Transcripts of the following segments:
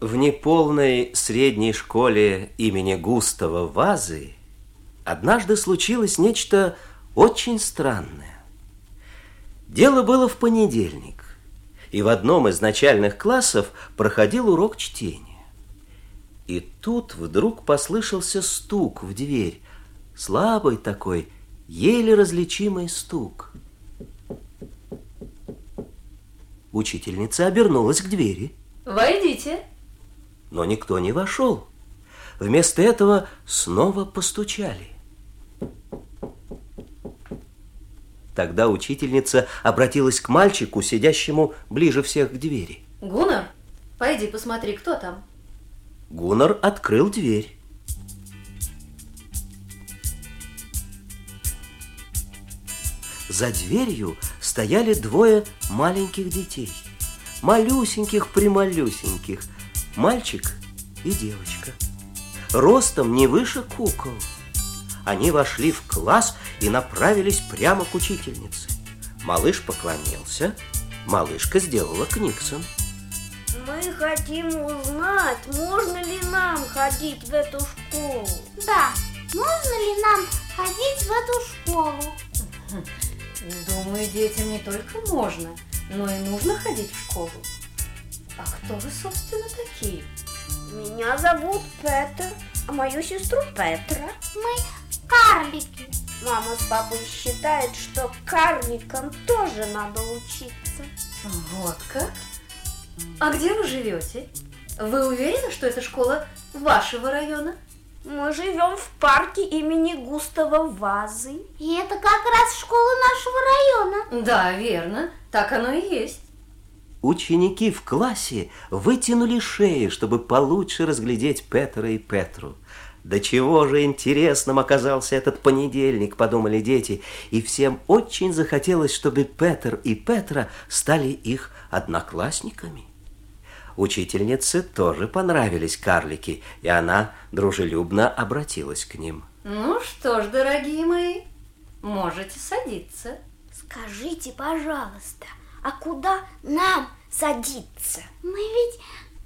В неполной средней школе имени Густава Вазы однажды случилось нечто очень странное. Дело было в понедельник, и в одном из начальных классов проходил урок чтения. И тут вдруг послышался стук в дверь, слабый такой, еле различимый стук. Учительница обернулась к двери. Войдите но никто не вошел. Вместо этого снова постучали. Тогда учительница обратилась к мальчику, сидящему ближе всех к двери. Гуннар, пойди посмотри, кто там. Гуннар открыл дверь. За дверью стояли двое маленьких детей. Малюсеньких-прималюсеньких – мальчик и девочка. Ростом не выше кукол. Они вошли в класс и направились прямо к учительнице. Малыш поклонился, малышка сделала книксон. Мы хотим узнать, можно ли нам ходить в эту школу. Да, можно ли нам ходить в эту школу? Думаю, детям не только можно, но и нужно ходить в школу. А кто вы, собственно, такие? Меня зовут Петр, а мою сестру Петра. Мы карлики. Мама с папой считают, что карликам тоже надо учиться. Вот как? А где вы живете? Вы уверены, что это школа вашего района? Мы живем в парке имени Густава Вазы. И это как раз школа нашего района. Да, верно. Так оно и есть. Ученики в классе вытянули шеи, чтобы получше разглядеть Петра и Петру. Да чего же интересным оказался этот понедельник, подумали дети, и всем очень захотелось, чтобы Петр и Петра стали их одноклассниками. Учительнице тоже понравились карлики, и она дружелюбно обратилась к ним. Ну что ж, дорогие мои, можете садиться. Скажите, пожалуйста, а куда нам садиться? Мы ведь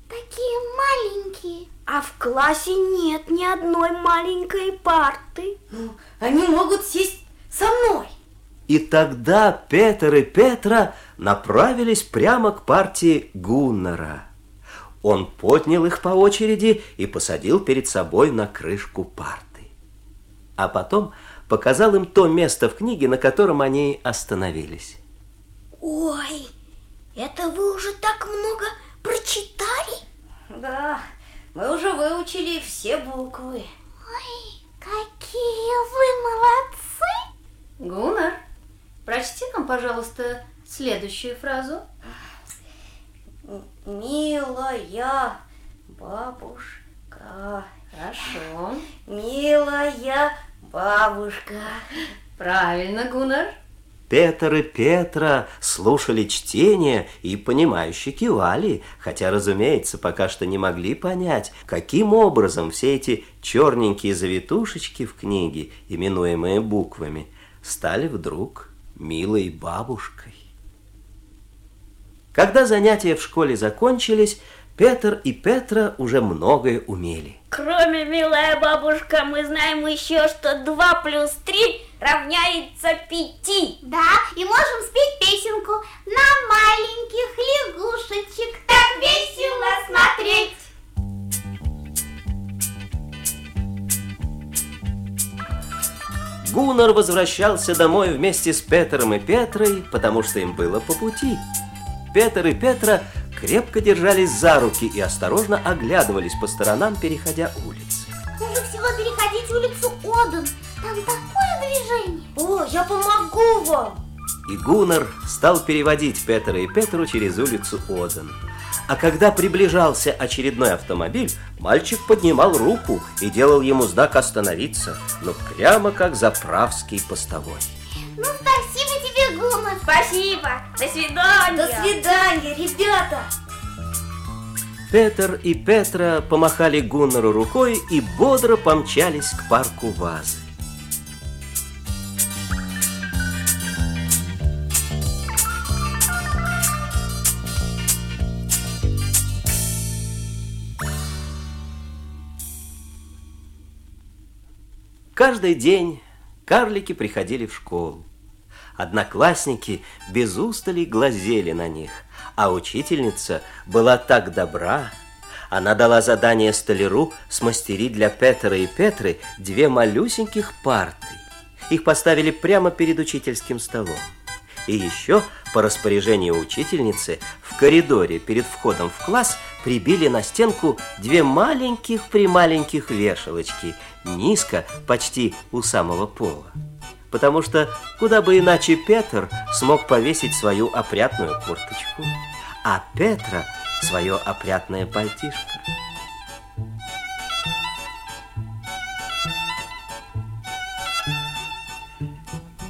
такие маленькие. А в классе нет ни одной маленькой парты. Ну, они могут сесть со мной. И тогда Петр и Петра направились прямо к партии Гуннера. Он поднял их по очереди и посадил перед собой на крышку парты. А потом показал им то место в книге, на котором они остановились. Ой, это вы уже так много прочитали? Да, мы уже выучили все буквы. Ой, какие вы молодцы! Гуннар, прочти нам, пожалуйста, следующую фразу. Милая бабушка. Хорошо. Милая бабушка. Правильно, Гуннар. Петр и Петра слушали чтение и, понимающе кивали, хотя, разумеется, пока что не могли понять, каким образом все эти черненькие завитушечки в книге, именуемые буквами, стали вдруг милой бабушкой. Когда занятия в школе закончились, Петр и Петра уже многое умели. Кроме, милая бабушка, мы знаем еще, что 2 плюс 3 равняется пяти. Да, и можем спеть песенку на маленьких лягушечек. Так весело смотреть. Гуннар возвращался домой вместе с Петром и Петрой, потому что им было по пути. Петр и Петра крепко держались за руки и осторожно оглядывались по сторонам, переходя улицы. Хуже всего переходить улицу Оден. Там такое движение. О, я помогу вам. И Гуннар стал переводить Петра и Петру через улицу Оден. А когда приближался очередной автомобиль, мальчик поднимал руку и делал ему знак остановиться, но прямо как заправский постовой. Ну, Спасибо. До свидания. До свидания, ребята. Петр и Петра помахали Гуннеру рукой и бодро помчались к парку вазы. Каждый день карлики приходили в школу. Одноклассники без устали глазели на них, а учительница была так добра. Она дала задание столяру смастерить для Петра и Петры две малюсеньких парты. Их поставили прямо перед учительским столом. И еще, по распоряжению учительницы, в коридоре перед входом в класс прибили на стенку две маленьких-прималеньких вешалочки, низко, почти у самого пола. Потому что куда бы иначе Петр смог повесить свою опрятную курточку, а Петра свое опрятное пальтишко.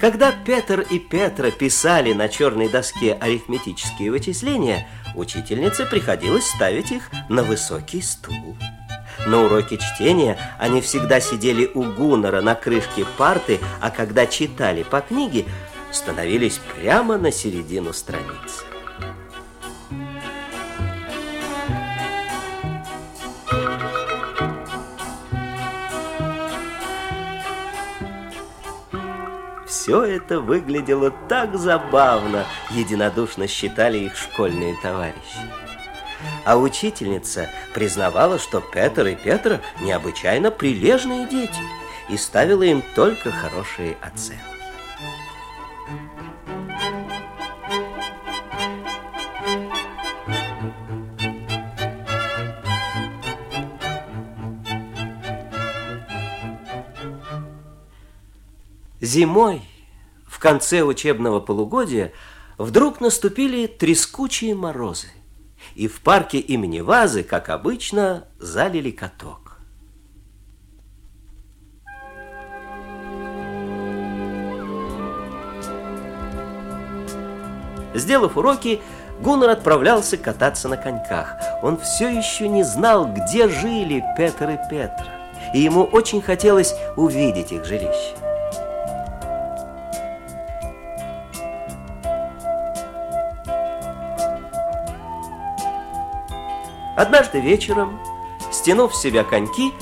Когда Петр и Петра писали на черной доске арифметические вычисления, учительнице приходилось ставить их на высокий стул. На уроке чтения они всегда сидели у Гуннера на крышке парты, а когда читали по книге, становились прямо на середину страницы. Все это выглядело так забавно, единодушно считали их школьные товарищи. А учительница признавала, что Петр и Петра необычайно прилежные дети и ставила им только хорошие оценки. Зимой конце учебного полугодия вдруг наступили трескучие морозы, и в парке имени Вазы, как обычно, залили каток. Сделав уроки, Гуннер отправлялся кататься на коньках. Он все еще не знал, где жили Петр и Петра, и ему очень хотелось увидеть их жилище. Однажды вечером, стянув в себя коньки,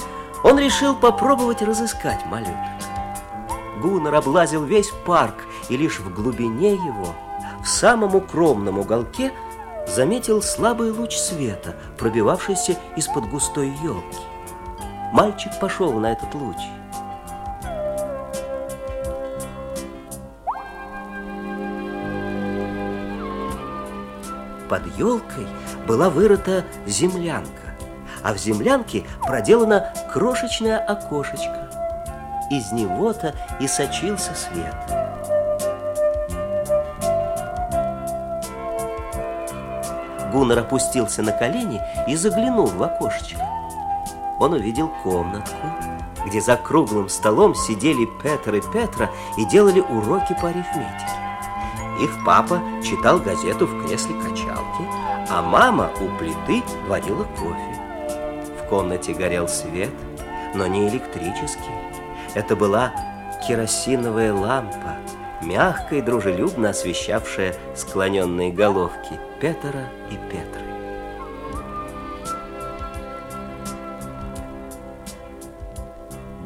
он решил попробовать разыскать малюток. Гуннер облазил весь парк, и лишь в глубине его, в самом укромном уголке, заметил слабый луч света, пробивавшийся из-под густой елки. Мальчик пошел на этот луч. Под елкой была вырыта землянка, а в землянке проделано крошечное окошечко. Из него-то и сочился свет. Гуннер опустился на колени и заглянул в окошечко. Он увидел комнатку, где за круглым столом сидели Петр и Петра и делали уроки по арифметике. Их папа читал газету в кресле качалки, а мама у плиты варила кофе. В комнате горел свет, но не электрический. Это была керосиновая лампа, мягко и дружелюбно освещавшая склоненные головки Петра и Петры.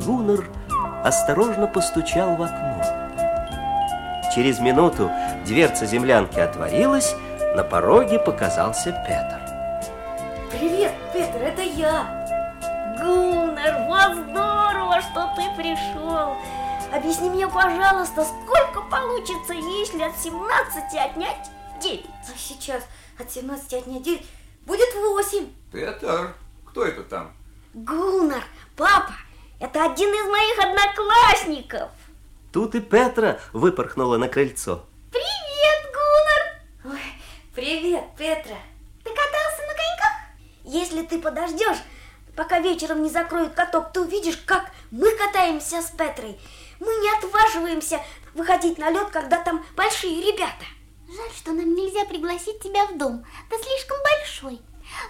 Гуннер осторожно постучал в окно. Через минуту дверца землянки отворилась, на пороге показался Петр. Привет, Петр, это я. Гуннер, вот здорово, что ты пришел. Объясни мне, пожалуйста, сколько получится, если от 17 отнять 9? А сейчас от 17 отнять 9 будет 8. Петр, кто это там? Гуннер, папа, это один из моих одноклассников. Тут и Петра выпорхнула на крыльцо. Привет, Петра. Ты катался на коньках? Если ты подождешь, пока вечером не закроют каток, ты увидишь, как мы катаемся с Петрой. Мы не отваживаемся выходить на лед, когда там большие ребята. Жаль, что нам нельзя пригласить тебя в дом. Ты слишком большой.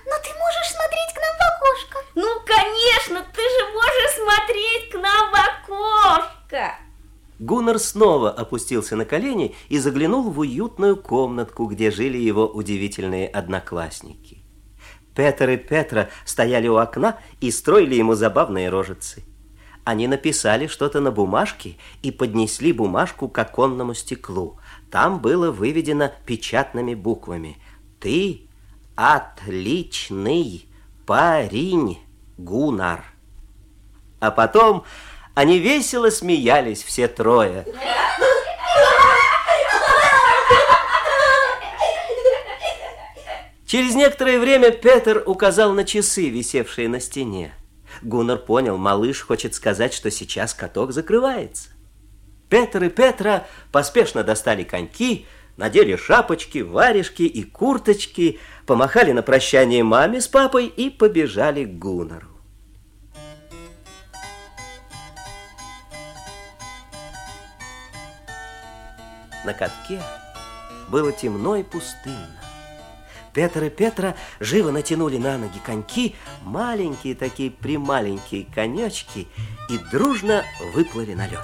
Но ты можешь смотреть к нам в окошко. Ну, конечно, ты же можешь смотреть к нам в окошко. Гуннер снова опустился на колени и заглянул в уютную комнатку, где жили его удивительные одноклассники. Петр и Петра стояли у окна и строили ему забавные рожицы. Они написали что-то на бумажке и поднесли бумажку к оконному стеклу. Там было выведено печатными буквами «Ты отличный парень, Гунар». А потом они весело смеялись все трое. Через некоторое время Петр указал на часы, висевшие на стене. Гуннар понял, малыш хочет сказать, что сейчас каток закрывается. Петр и Петра поспешно достали коньки, надели шапочки, варежки и курточки, помахали на прощание маме с папой и побежали к Гуннару. На катке было темно и пустынно. Петр и Петра живо натянули на ноги коньки, маленькие такие прималенькие конечки, и дружно выплыли на лед.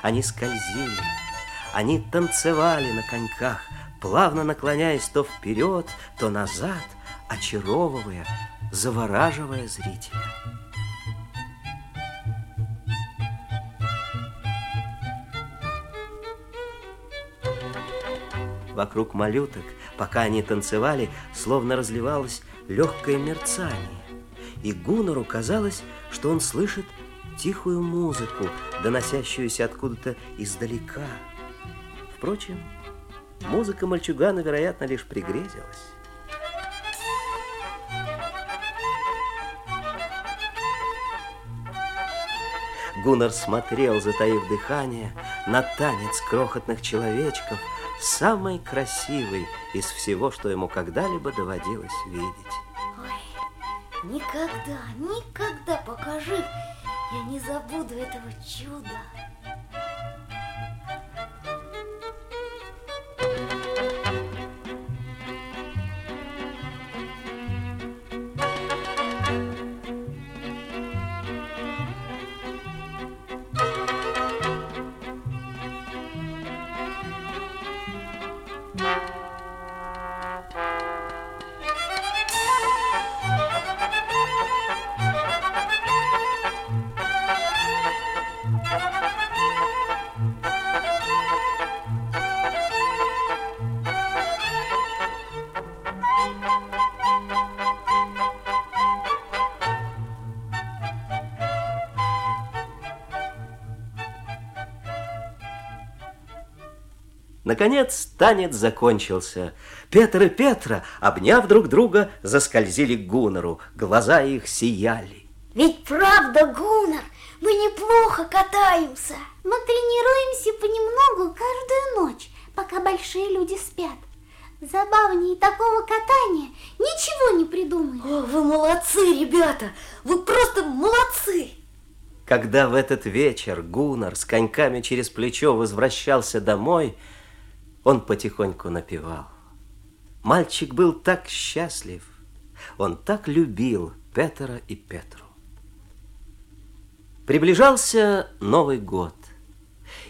Они скользили, они танцевали на коньках, плавно наклоняясь то вперед, то назад, очаровывая, завораживая зрителя. Вокруг малюток, пока они танцевали, словно разливалось легкое мерцание. И Гунору казалось, что он слышит тихую музыку, доносящуюся откуда-то издалека. Впрочем, музыка мальчугана, вероятно, лишь пригрезилась. Гуннар смотрел, затаив дыхание, на танец крохотных человечков, самый красивый из всего, что ему когда-либо доводилось видеть. Ой, никогда, никогда покажи, я не забуду этого чуда. Bye. Наконец танец закончился. Петр и Петра, обняв друг друга, заскользили к Гуннеру. Глаза их сияли. Ведь правда, Гуннар, мы неплохо катаемся. Мы тренируемся понемногу каждую ночь, пока большие люди спят. Забавнее такого катания ничего не придумаешь. О, вы молодцы, ребята! Вы просто молодцы! Когда в этот вечер Гуннар с коньками через плечо возвращался домой, он потихоньку напевал. Мальчик был так счастлив, он так любил Петра и Петру. Приближался Новый год,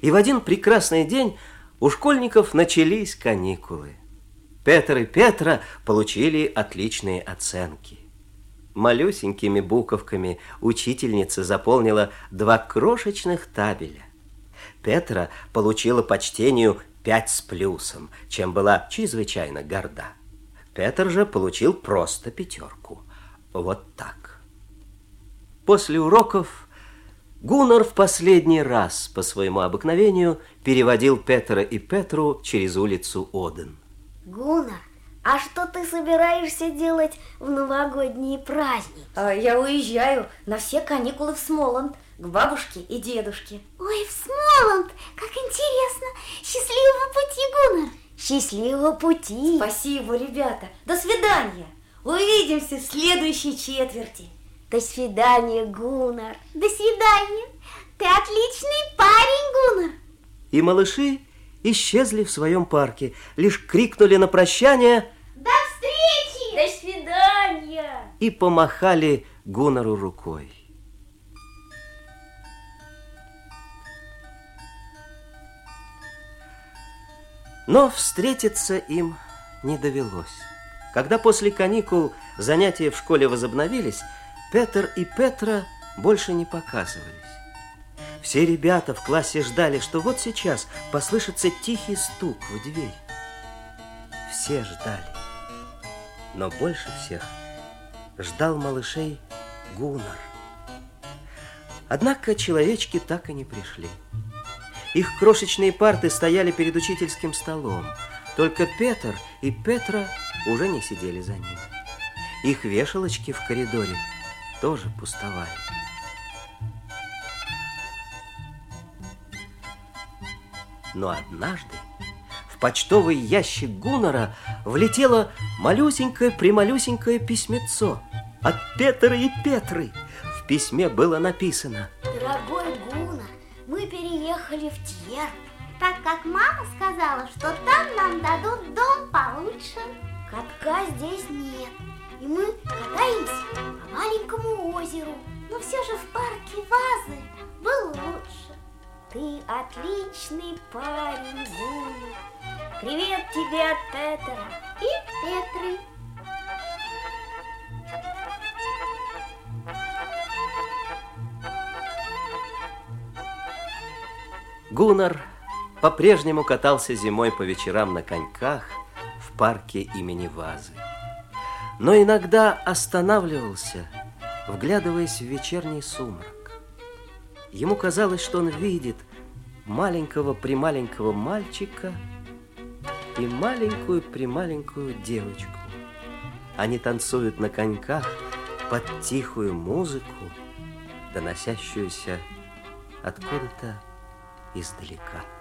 и в один прекрасный день у школьников начались каникулы. Петр и Петра получили отличные оценки. Малюсенькими буковками учительница заполнила два крошечных табеля. Петра получила почтению пять с плюсом, чем была чрезвычайно горда. Петр же получил просто пятерку. Вот так. После уроков Гуннар в последний раз по своему обыкновению переводил Петра и Петру через улицу Оден. Гуннар, а что ты собираешься делать в новогодние праздники? А я уезжаю на все каникулы в Смоланд к бабушке и дедушке. Ой, в Смоланд, как интересно. Счастливого пути, Гуннар. Счастливого пути. Спасибо, ребята. До свидания. Увидимся в следующей четверти. До свидания, Гуннар. До свидания. Ты отличный парень, Гуннар. И малыши исчезли в своем парке, лишь крикнули на прощание До встречи! До свидания. и помахали Гуннару рукой. Но встретиться им не довелось. Когда после каникул занятия в школе возобновились, Петр и Петра больше не показывались. Все ребята в классе ждали, что вот сейчас послышится тихий стук в дверь. Все ждали. Но больше всех ждал малышей Гуннар. Однако человечки так и не пришли. Их крошечные парты стояли перед учительским столом. Только Петр и Петра уже не сидели за ним. Их вешалочки в коридоре тоже пустовали. Но однажды в почтовый ящик Гуннера влетело малюсенькое-прималюсенькое письмецо от Петра и Петры. В письме было написано Так как мама сказала, что там нам дадут дом получше. Катка здесь нет. И мы катаемся по маленькому озеру. Но все же в парке вазы было лучше. Ты отличный парень, Гуна. Привет тебе от Петера. И Петры. Гуннар по-прежнему катался зимой по вечерам на коньках в парке имени Вазы. Но иногда останавливался, вглядываясь в вечерний сумрак. Ему казалось, что он видит маленького-прималенького мальчика и маленькую-прималенькую девочку. Они танцуют на коньках под тихую музыку, доносящуюся откуда-то издалека.